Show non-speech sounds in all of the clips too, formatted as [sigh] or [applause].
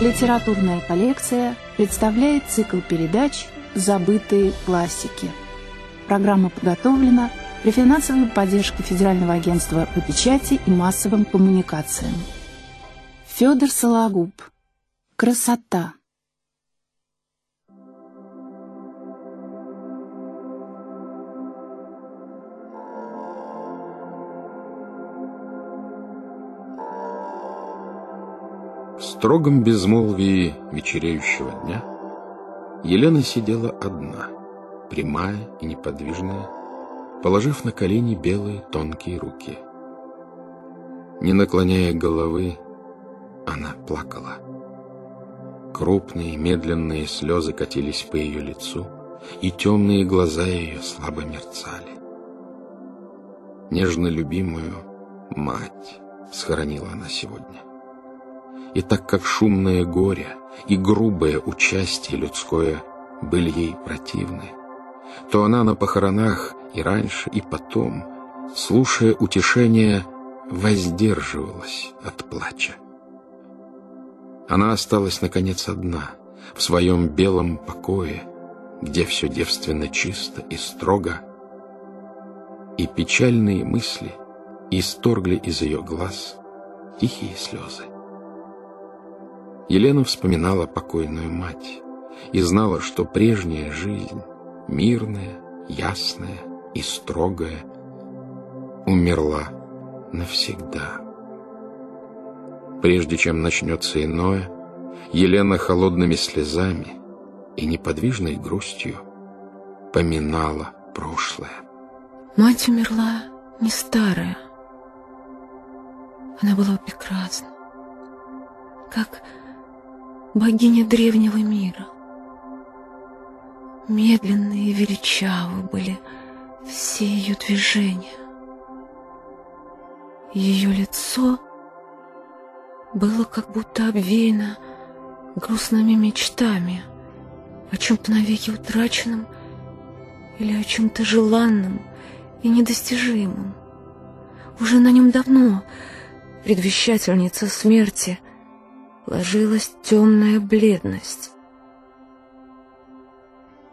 Литературная коллекция представляет цикл передач «Забытые классики». Программа подготовлена при финансовой поддержке Федерального агентства по печати и массовым коммуникациям. Федор Сологуб. Красота. Строгом безмолвии вечереющего дня Елена сидела одна, прямая и неподвижная, положив на колени белые тонкие руки. Не наклоняя головы, она плакала. Крупные медленные слезы катились по ее лицу, и темные глаза ее слабо мерцали. Нежно любимую мать схоронила она сегодня. И так как шумное горе и грубое участие людское были ей противны, то она на похоронах и раньше, и потом, слушая утешение, воздерживалась от плача. Она осталась, наконец, одна, в своем белом покое, где все девственно чисто и строго, и печальные мысли исторгли из ее глаз тихие слезы. Елена вспоминала покойную мать и знала, что прежняя жизнь, мирная, ясная и строгая, умерла навсегда. Прежде чем начнется иное, Елена холодными слезами и неподвижной грустью поминала прошлое. Мать умерла не старая. Она была прекрасна, как богиня древнего мира. Медленные и величавы были все ее движения. Ее лицо было как будто обвеяно грустными мечтами о чем-то навеки утраченном или о чем-то желанном и недостижимом. Уже на нем давно, предвещательница смерти — ложилась темная бледность.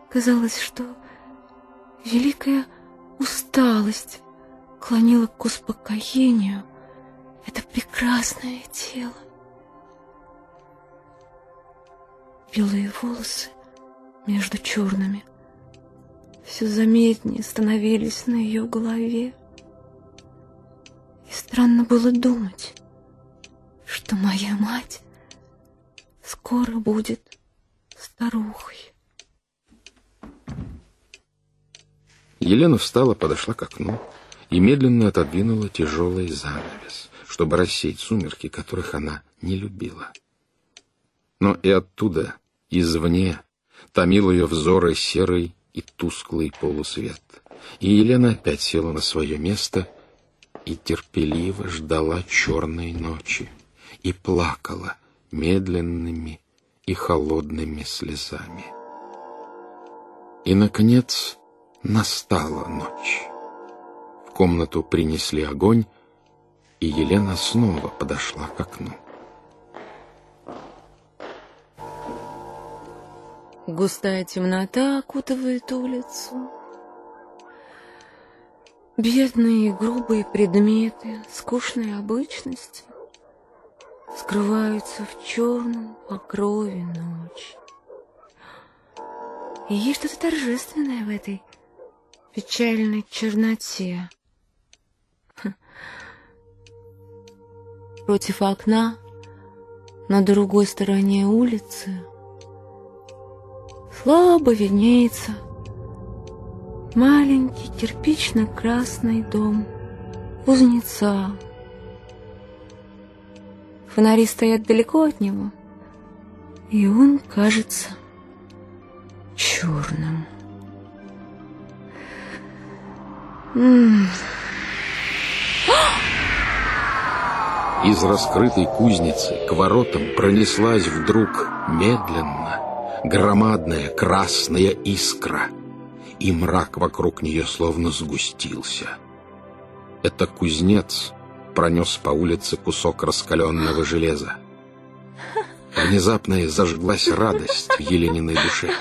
Казалось, что великая усталость клонила к успокоению это прекрасное тело. Белые волосы между черными все заметнее становились на ее голове. И странно было думать, что моя мать скоро будет старухой. Елена встала, подошла к окну и медленно отодвинула тяжелый занавес, чтобы рассеять сумерки, которых она не любила. Но и оттуда, извне, томил ее взоры серый и тусклый полусвет. И Елена опять села на свое место и терпеливо ждала черной ночи и плакала, медленными и холодными слезами. И, наконец, настала ночь. В комнату принесли огонь, и Елена снова подошла к окну. Густая темнота окутывает улицу. Бедные грубые предметы, скучные обычности скрываются в черном покрове ночи. И есть что-то торжественное в этой печальной черноте. [laughs] Против окна, на другой стороне улицы, слабо виднеется маленький кирпично-красный дом кузнеца. Фонари стоят далеко от него, и он кажется черным. Из раскрытой кузницы к воротам пронеслась вдруг медленно громадная красная искра, и мрак вокруг нее словно сгустился. Это кузнец пронес по улице кусок раскаленного железа. Внезапно зажглась радость в Елениной душе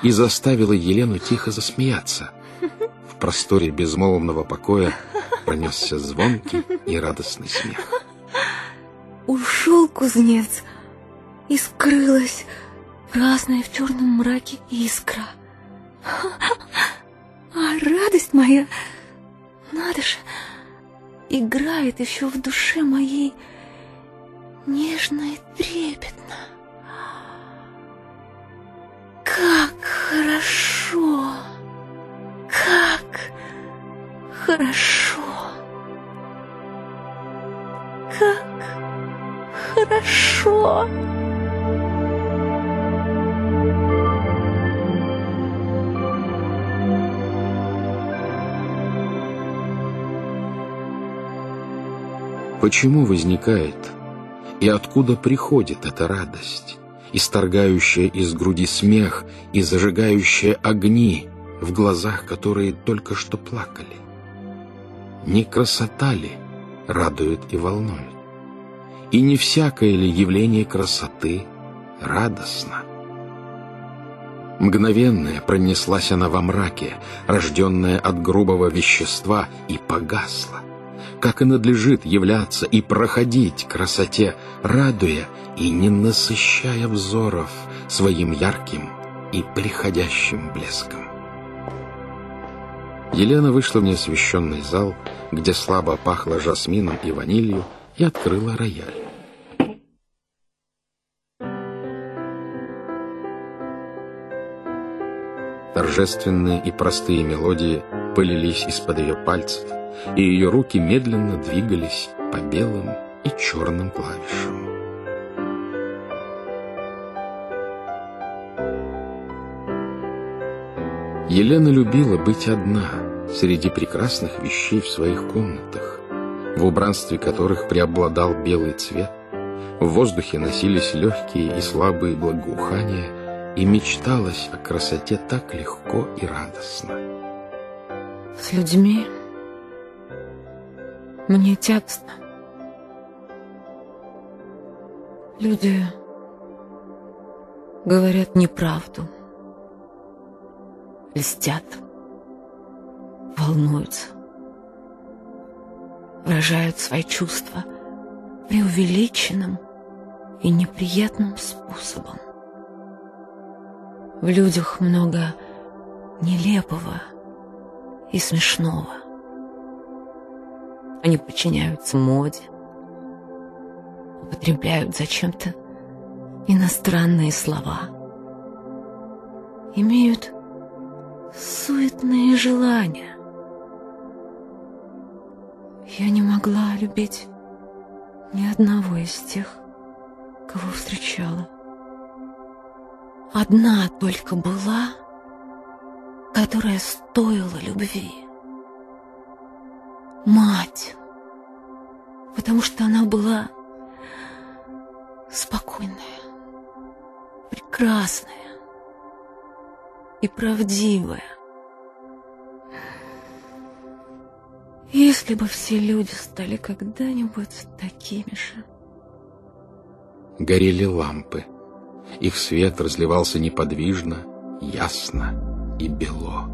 и заставила Елену тихо засмеяться. В просторе безмолвного покоя пронесся звонкий и радостный смех. Ушел кузнец, и скрылась красная в черном мраке искра. А радость моя, надо же, играет еще в душе моей нежно и трепетно. Как хорошо, как хорошо, как хорошо. Почему возникает и откуда приходит эта радость, исторгающая из груди смех и зажигающая огни в глазах, которые только что плакали? Не красота ли радует и волнует? И не всякое ли явление красоты радостно? Мгновенная пронеслась она во мраке, рожденная от грубого вещества, и погасла как и надлежит являться и проходить красоте, радуя и не насыщая взоров своим ярким и приходящим блеском. Елена вышла в неосвещенный зал, где слабо пахло жасмином и ванилью, и открыла рояль. Торжественные и простые мелодии полились из-под ее пальцев, и ее руки медленно двигались по белым и черным клавишам. Елена любила быть одна среди прекрасных вещей в своих комнатах, в убранстве которых преобладал белый цвет, в воздухе носились легкие и слабые благоухания, и мечталось о красоте так легко и радостно. С людьми мне тягостно. Люди говорят неправду, льстят, волнуются, выражают свои чувства преувеличенным и неприятным способом. В людях много нелепого и смешного. Они подчиняются моде, употребляют зачем-то иностранные слова, имеют суетные желания. Я не могла любить ни одного из тех, кого встречала. Одна только была, которая стоила любви мать, потому что она была спокойная, прекрасная и правдивая. Если бы все люди стали когда-нибудь такими же. Горели лампы. Их свет разливался неподвижно, ясно и бело.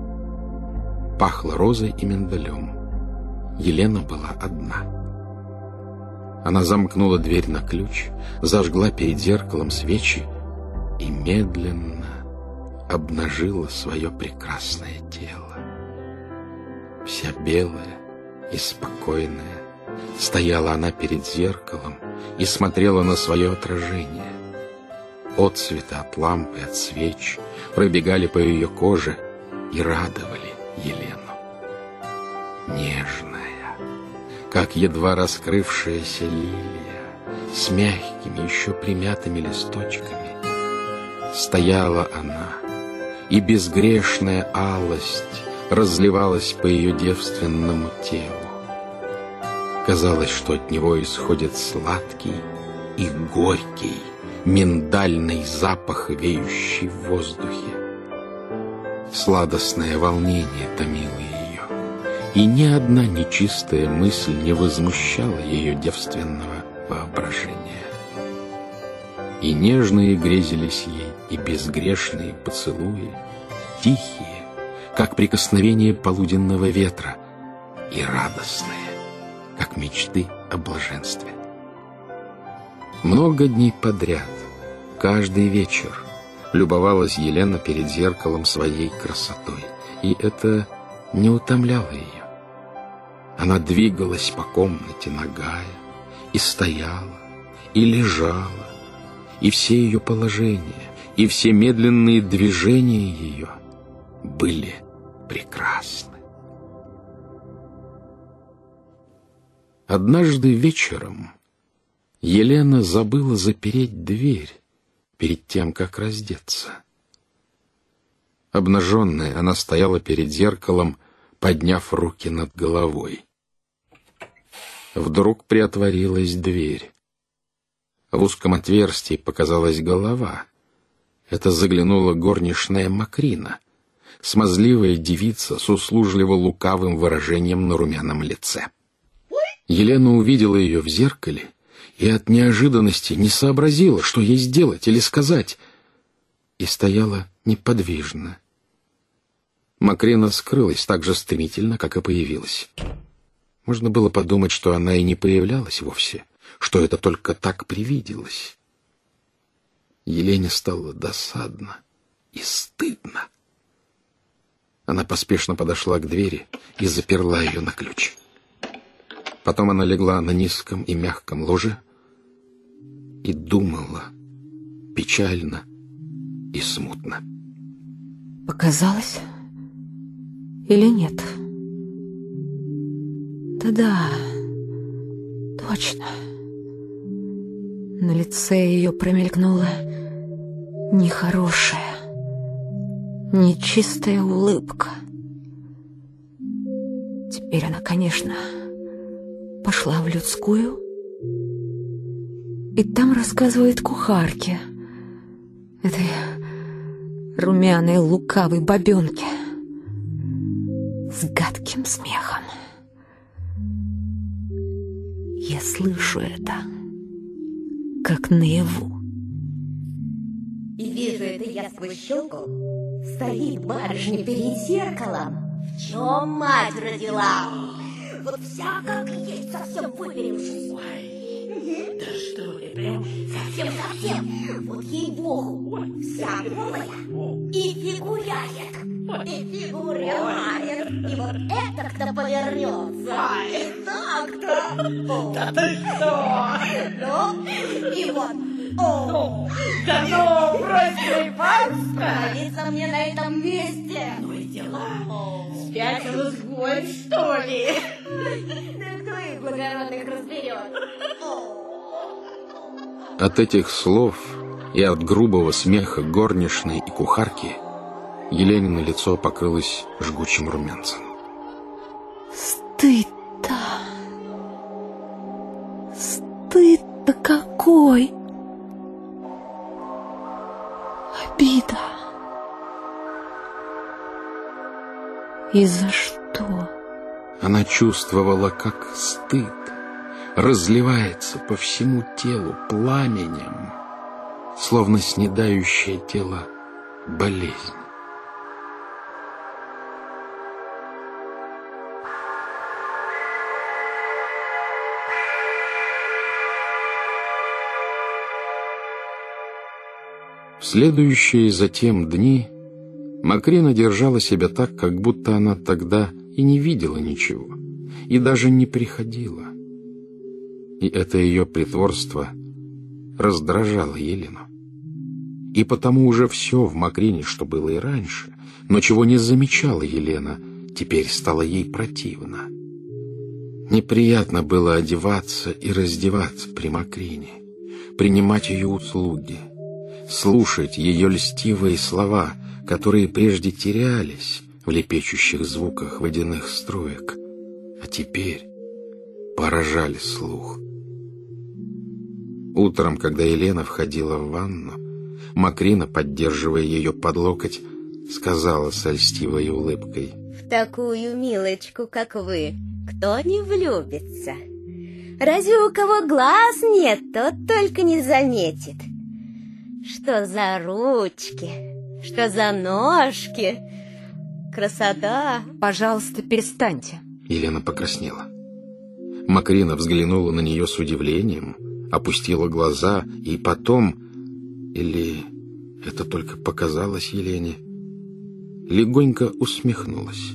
Пахло розой и миндалем. Елена была одна. Она замкнула дверь на ключ, зажгла перед зеркалом свечи и медленно обнажила свое прекрасное тело. Вся белая и спокойная стояла она перед зеркалом и смотрела на свое отражение. Отцветы от лампы, от свеч пробегали по ее коже и радовали Елену. Нежно как едва раскрывшаяся лилия с мягкими, еще примятыми листочками. Стояла она, и безгрешная алость разливалась по ее девственному телу. Казалось, что от него исходит сладкий и горький миндальный запах, веющий в воздухе. Сладостное волнение томило ее и ни одна нечистая мысль не возмущала ее девственного воображения. И нежные грезились ей, и безгрешные поцелуи, Тихие, как прикосновение полуденного ветра, И радостные, как мечты о блаженстве. Много дней подряд, каждый вечер, любовалась Елена перед зеркалом своей красотой, и это не утомляло ее. Она двигалась по комнате нагая, и стояла, и лежала, и все ее положения, и все медленные движения ее были прекрасны. Однажды вечером Елена забыла запереть дверь перед тем, как раздеться. Обнаженная, она стояла перед зеркалом, подняв руки над головой. Вдруг приотворилась дверь. В узком отверстии показалась голова. Это заглянула горничная Макрина, смазливая девица с услужливо-лукавым выражением на румяном лице. Елена увидела ее в зеркале и от неожиданности не сообразила, что ей сделать или сказать, и стояла неподвижно. Макрина скрылась так же стремительно, как и появилась. Можно было подумать, что она и не появлялась вовсе, что это только так привиделось. Елене стало досадно и стыдно. Она поспешно подошла к двери и заперла ее на ключ. Потом она легла на низком и мягком ложе и думала печально и смутно. Показалось или нет? Да-да, точно. На лице ее промелькнула нехорошая, нечистая улыбка. Теперь она, конечно, пошла в людскую и там рассказывает кухарке, этой румяной лукавой бабенке с гадким смехом. Я слышу это, как наяву. И вижу это я сквозь щелку. Стоит барышня перед зеркалом. В чем мать родила? Вот вся как есть, совсем выперевшись. Да что ты, прям совсем-совсем. Вот ей-богу, вся голая и фигуряет. И фигуряет. И вот это-то повернется. И так-то. Да ты что? Ну, и вот. О, Да ну, брось трепаться! Остановиться мне на этом месте. Ну и дела. Спятил изгой, что ли? Благородных разберет? От этих слов и от грубого смеха горничной и кухарки Еленина лицо покрылось жгучим румянцем. Стыд-то! Стыд-то какой! Обида! И за что? Она чувствовала, как стыд разливается по всему телу пламенем, словно снедающее тело болезнь. В следующие затем дни Макрина держала себя так, как будто она тогда и не видела ничего, и даже не приходила. И это ее притворство раздражало Елену. И потому уже все в Макрине, что было и раньше, но чего не замечала Елена, теперь стало ей противно. Неприятно было одеваться и раздеваться при Макрине, принимать ее услуги, слушать ее льстивые слова, которые прежде терялись в лепечущих звуках водяных строек, а теперь поражали слух. Утром, когда Елена входила в ванну, Макрина, поддерживая ее под локоть, сказала с льстивой улыбкой. В такую милочку, как вы, кто не влюбится? Разве у кого глаз нет, тот только не заметит. Что за ручки, что за ножки. Красота. Пожалуйста, перестаньте. Елена покраснела. Макрина взглянула на нее с удивлением, опустила глаза и потом... Или это только показалось Елене? Легонько усмехнулась.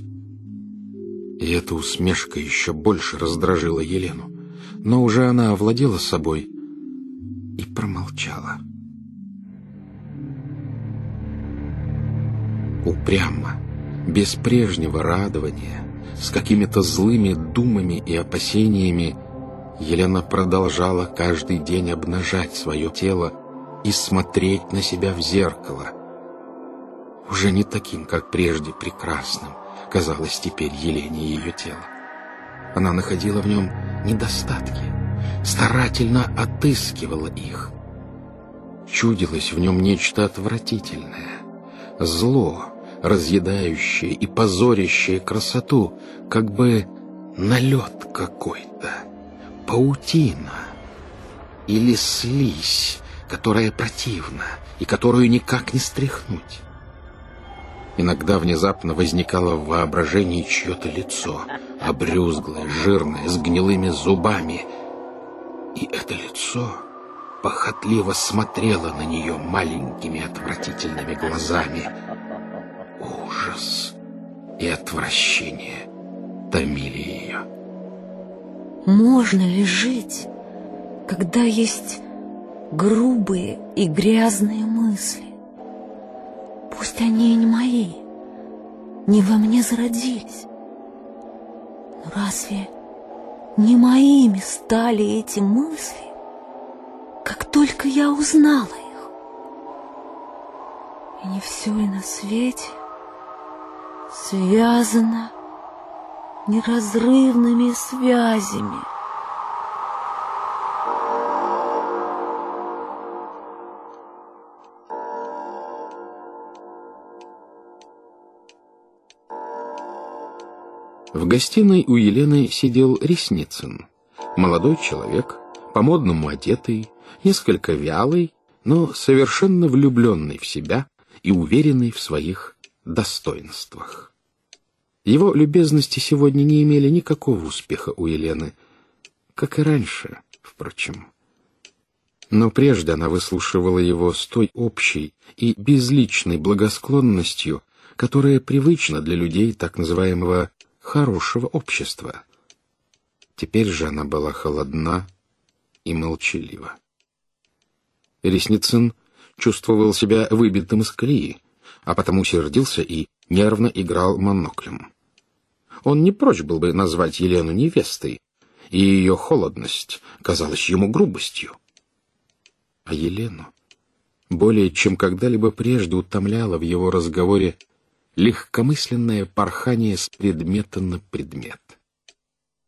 И эта усмешка еще больше раздражила Елену. Но уже она овладела собой и промолчала. Упрямо, без прежнего радования, с какими-то злыми думами и опасениями, Елена продолжала каждый день обнажать свое тело и смотреть на себя в зеркало. Уже не таким, как прежде, прекрасным казалось теперь Елене ее тело. Она находила в нем недостатки, старательно отыскивала их. Чудилось в нем нечто отвратительное, зло, разъедающее и позорящее красоту, как бы налет какой-то, паутина или слизь, которая противна и которую никак не стряхнуть. Иногда внезапно возникало в воображении чье-то лицо, обрюзглое, жирное, с гнилыми зубами. И это лицо похотливо смотрело на нее маленькими отвратительными глазами. Ужас и отвращение томили ее. Можно ли жить, когда есть грубые и грязные мысли? Пусть они и не мои, не во мне зародились. Но разве не моими стали эти мысли, как только я узнала их? И не все и на свете связано неразрывными связями. В гостиной у Елены сидел Ресницын. Молодой человек, по-модному одетый, несколько вялый, но совершенно влюбленный в себя и уверенный в своих достоинствах. Его любезности сегодня не имели никакого успеха у Елены, как и раньше, впрочем. Но прежде она выслушивала его с той общей и безличной благосклонностью, которая привычна для людей так называемого хорошего общества. Теперь же она была холодна и молчалива. Ресницын чувствовал себя выбитым из колеи, а потому сердился и нервно играл моноклем. Он не прочь был бы назвать Елену невестой, и ее холодность казалась ему грубостью. А Елену более чем когда-либо прежде утомляла в его разговоре легкомысленное порхание с предмета на предмет.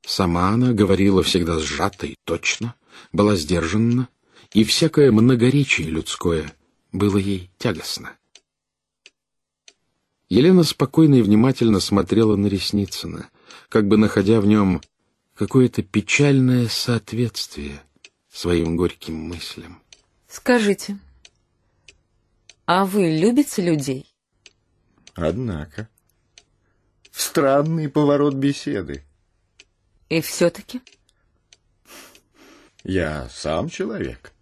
Сама она говорила всегда сжато и точно, была сдержанна, и всякое многоречие людское было ей тягостно. Елена спокойно и внимательно смотрела на Ресницына, как бы находя в нем какое-то печальное соответствие своим горьким мыслям. Скажите, а вы любите людей? Однако. Странный поворот беседы. И все-таки? Я сам человек.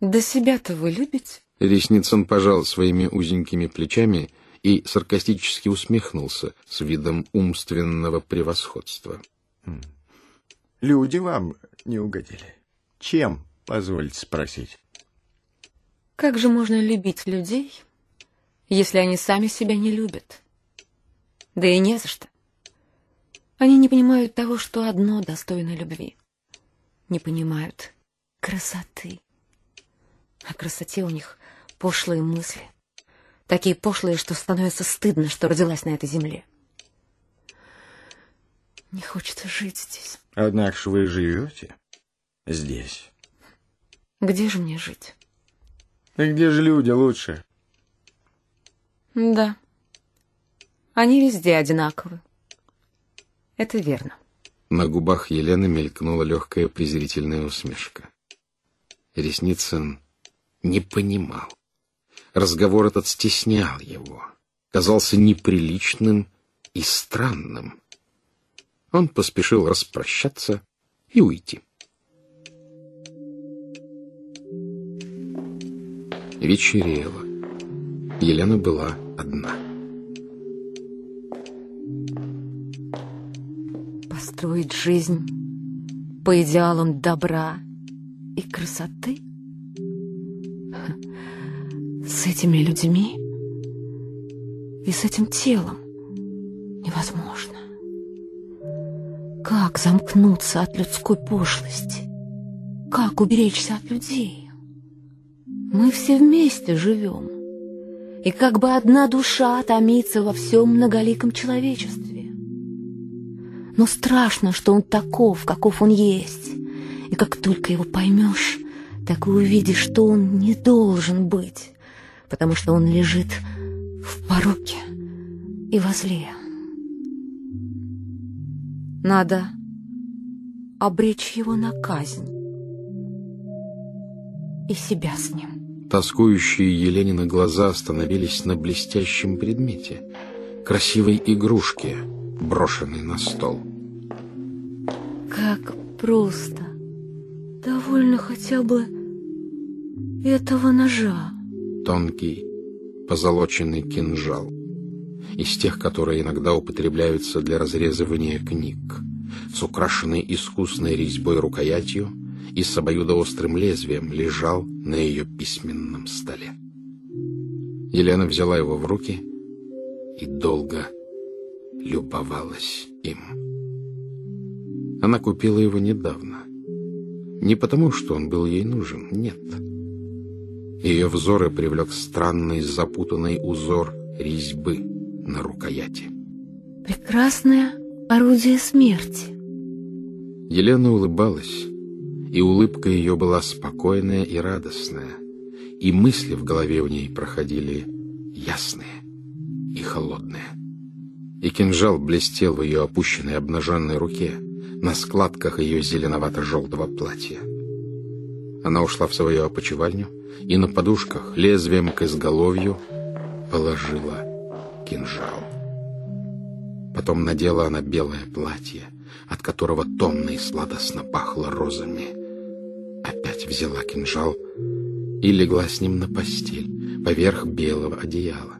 Да себя-то вы любите? Ресницын пожал своими узенькими плечами и саркастически усмехнулся с видом умственного превосходства. Люди вам не угодили. Чем, позвольте спросить? Как же можно любить людей, если они сами себя не любят? Да и не за что. Они не понимают того, что одно достойно любви. Не понимают красоты. О красоте у них пошлые мысли. Такие пошлые, что становится стыдно, что родилась на этой земле. Не хочется жить здесь. Однако ж вы живете здесь. Где же мне жить? И где же люди лучше? Да. Они везде одинаковы. Это верно. На губах Елены мелькнула легкая презрительная усмешка. Ресницын не понимал. Разговор этот стеснял его, казался неприличным и странным. Он поспешил распрощаться и уйти. Вечерело. Елена была одна. Построить жизнь по идеалам добра и красоты? С этими людьми и с этим телом невозможно. Как замкнуться от людской пошлости? Как уберечься от людей? Мы все вместе живем, и как бы одна душа томится во всем многоликом человечестве. Но страшно, что он таков, каков он есть, и как только его поймешь, так и увидишь, что он не должен быть, потому что он лежит в пороке и во зле. Надо обречь его на казнь и себя с ним. Тоскующие Еленины глаза остановились на блестящем предмете, красивой игрушке, брошенной на стол. Как просто. Довольно хотя бы этого ножа. Тонкий, позолоченный кинжал. Из тех, которые иногда употребляются для разрезывания книг, с украшенной искусной резьбой рукоятью и с обоюдоострым лезвием лежал на ее письменном столе. Елена взяла его в руки и долго любовалась им. Она купила его недавно. Не потому, что он был ей нужен, нет. Ее взоры привлек странный запутанный узор резьбы на рукояти. Прекрасное орудие смерти. Елена улыбалась, и улыбка ее была спокойная и радостная, и мысли в голове у ней проходили ясные и холодные. И кинжал блестел в ее опущенной обнаженной руке на складках ее зеленовато-желтого платья. Она ушла в свою опочивальню и на подушках лезвием к изголовью положила кинжал. Потом надела она белое платье, от которого томно и сладостно пахло розами, опять взяла кинжал и легла с ним на постель, поверх белого одеяла.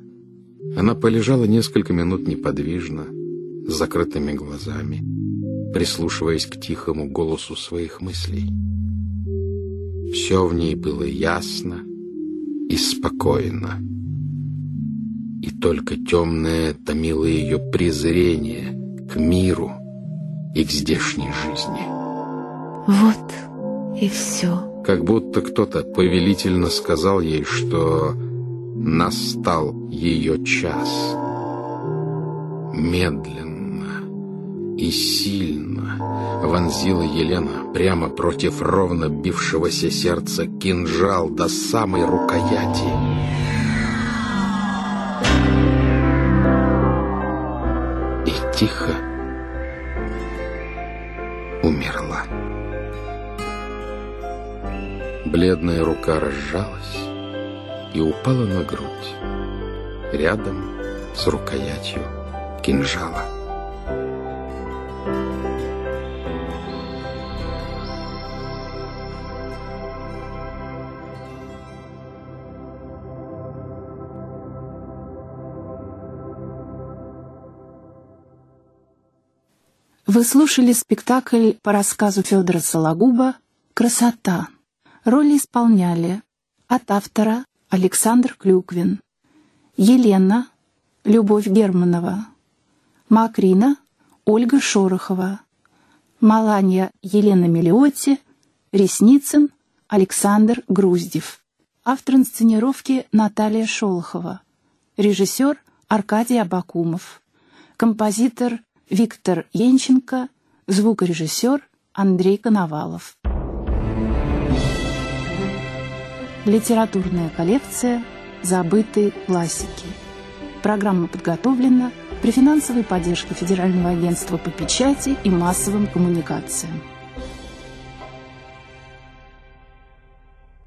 Она полежала несколько минут неподвижно, с закрытыми глазами, прислушиваясь к тихому голосу своих мыслей. Все в ней было ясно и спокойно. И только темное томило ее презрение к миру и к здешней жизни. Вот и все. Как будто кто-то повелительно сказал ей, что настал ее час. Медленно и сильно вонзила Елена прямо против ровно бившегося сердца кинжал до самой рукояти. И тихо умерла. Бледная рука разжалась и упала на грудь, рядом с рукоятью кинжала. Вы слушали спектакль по рассказу Федора Сологуба «Красота». Роли исполняли от автора Александр Клюквин, Елена Любовь Германова, Макрина Ольга Шорохова, Маланья Елена Мелиотти, Ресницын Александр Груздев. Автор инсценировки Наталья Шолохова. Режиссер Аркадий Абакумов. Композитор Виктор Янченко. Звукорежиссер Андрей Коновалов. Литературная коллекция «Забытые классики». Программа подготовлена при финансовой поддержке Федерального агентства по печати и массовым коммуникациям.